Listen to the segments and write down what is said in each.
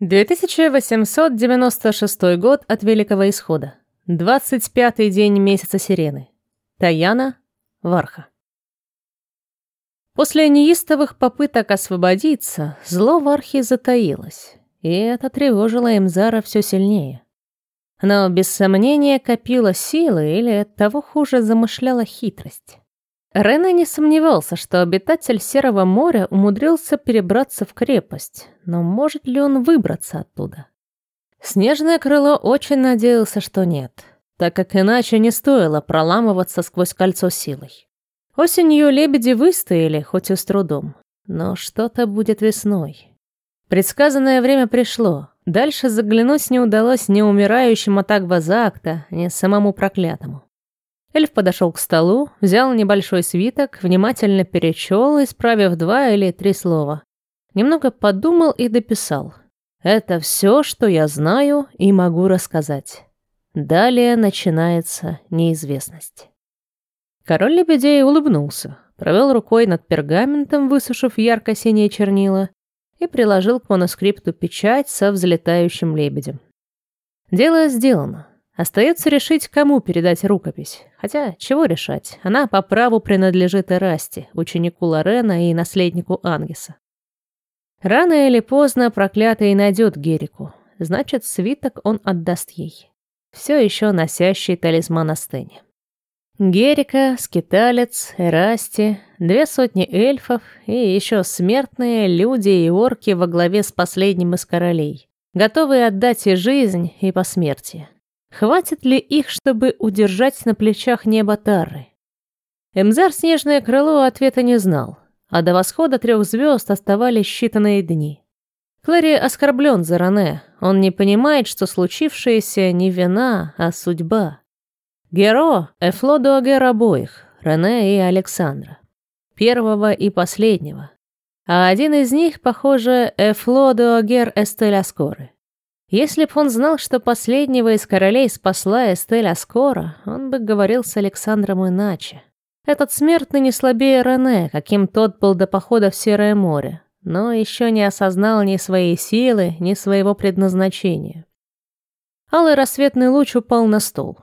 2896 год от Великого Исхода. 25-й день месяца Сирены. Таяна, Варха. После неистовых попыток освободиться, зло Вархи затаилось, и это тревожило Эмзара все сильнее. Но без сомнения копила силы или, того хуже, замышляла хитрость. Рене не сомневался, что обитатель Серого моря умудрился перебраться в крепость, но может ли он выбраться оттуда? Снежное крыло очень надеялся, что нет, так как иначе не стоило проламываться сквозь кольцо силой. Осенью лебеди выстояли, хоть и с трудом, но что-то будет весной. Предсказанное время пришло, дальше заглянуть не удалось ни умирающему так Вазакта, ни самому проклятому. Эльф подошел к столу, взял небольшой свиток, внимательно перечел, исправив два или три слова. Немного подумал и дописал. «Это все, что я знаю и могу рассказать. Далее начинается неизвестность». Король лебедей улыбнулся, провел рукой над пергаментом, высушив ярко-синие чернила, и приложил к манускрипту печать со взлетающим лебедем. Дело сделано. Остается решить, кому передать рукопись. Хотя, чего решать? Она по праву принадлежит Эрасте, ученику Лорена и наследнику Ангеса. Рано или поздно проклятый найдет Герику. Значит, свиток он отдаст ей. Все еще носящий талисман Астене. Герика, скиталец, Эрасти, две сотни эльфов и еще смертные люди и орки во главе с последним из королей, готовые отдать и жизнь, и посмертие. Хватит ли их, чтобы удержать на плечах небо Тары? Эмзар Снежное Крыло ответа не знал, а до восхода трех звезд оставались считанные дни. Клэри оскорблен за Рене, он не понимает, что случившееся не вина, а судьба. Геро — Эфлодуагер обоих, Рене и Александра. Первого и последнего. А один из них, похоже, Эфлодуагер Эстель Аскоры. Если б он знал, что последнего из королей спасла Эстель Аскора, он бы говорил с Александром иначе. Этот смертный не слабее Рене, каким тот был до похода в Серое море, но еще не осознал ни своей силы, ни своего предназначения. Алый рассветный луч упал на стол.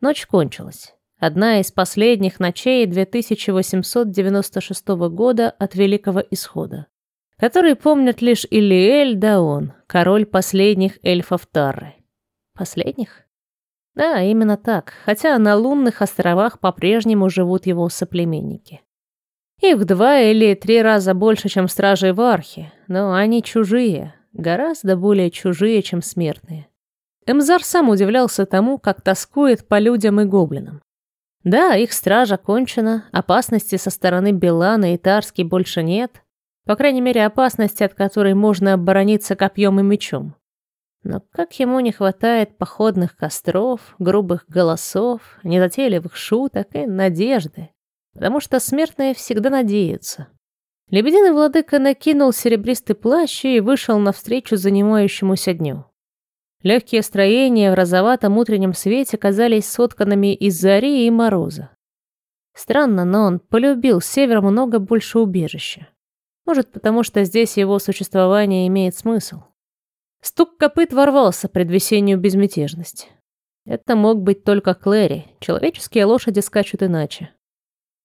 Ночь кончилась. Одна из последних ночей 2896 года от Великого Исхода который помнят лишь Илиэль да он, король последних эльфов Тарры. Последних? Да, именно так, хотя на лунных островах по-прежнему живут его соплеменники. Их два или три раза больше, чем стражи в Архе, но они чужие, гораздо более чужие, чем смертные. Эмзар сам удивлялся тому, как тоскует по людям и гоблинам. Да, их стража кончена, опасности со стороны Белана и Тарски больше нет, по крайней мере, опасности, от которой можно оборониться копьем и мечом. Но как ему не хватает походных костров, грубых голосов, незатейливых шуток и надежды. Потому что смертные всегда надеются. Лебединый владыка накинул серебристый плащ и вышел навстречу занимающемуся дню. Легкие строения в розоватом утреннем свете казались сотканными из зари и мороза. Странно, но он полюбил север много больше убежища. Может, потому что здесь его существование имеет смысл. Стук копыт ворвался пред весеннюю безмятежность. Это мог быть только Клэри. Человеческие лошади скачут иначе.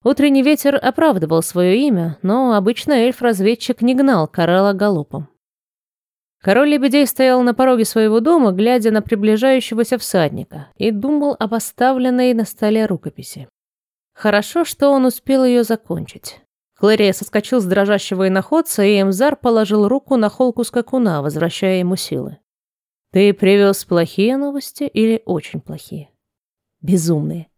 Утренний ветер оправдывал свое имя, но обычно эльф-разведчик не гнал Карела галопом. Король лебедей стоял на пороге своего дома, глядя на приближающегося всадника, и думал об оставленной на столе рукописи. Хорошо, что он успел ее закончить. Клэрия соскочил с дрожащего иноходца, и Эмзар положил руку на холку скакуна, возвращая ему силы. «Ты привез плохие новости или очень плохие?» «Безумные.